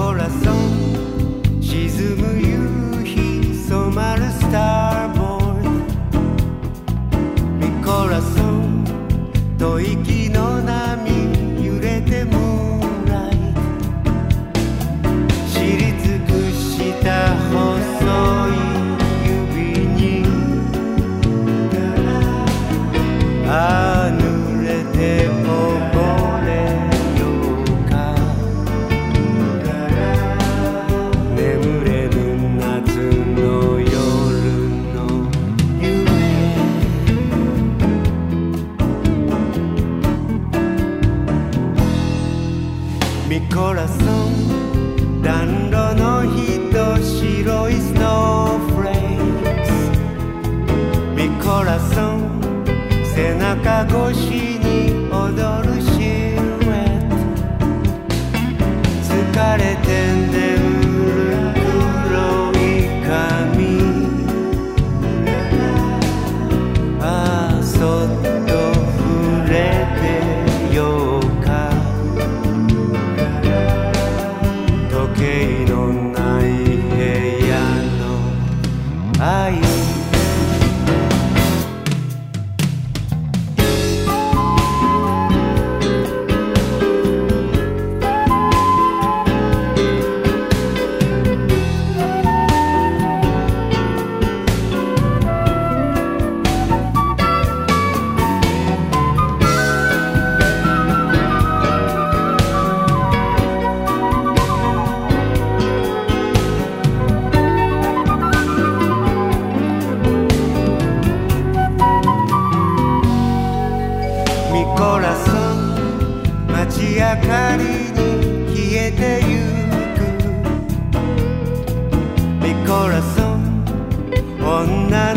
coração 沈む夕日染まるスター。Mi corazón 暖炉の火と白いスノーフレーク Mi corazón 背中 時計のない部屋の愛 ン街明かりに消えてゆく。ミコラソン女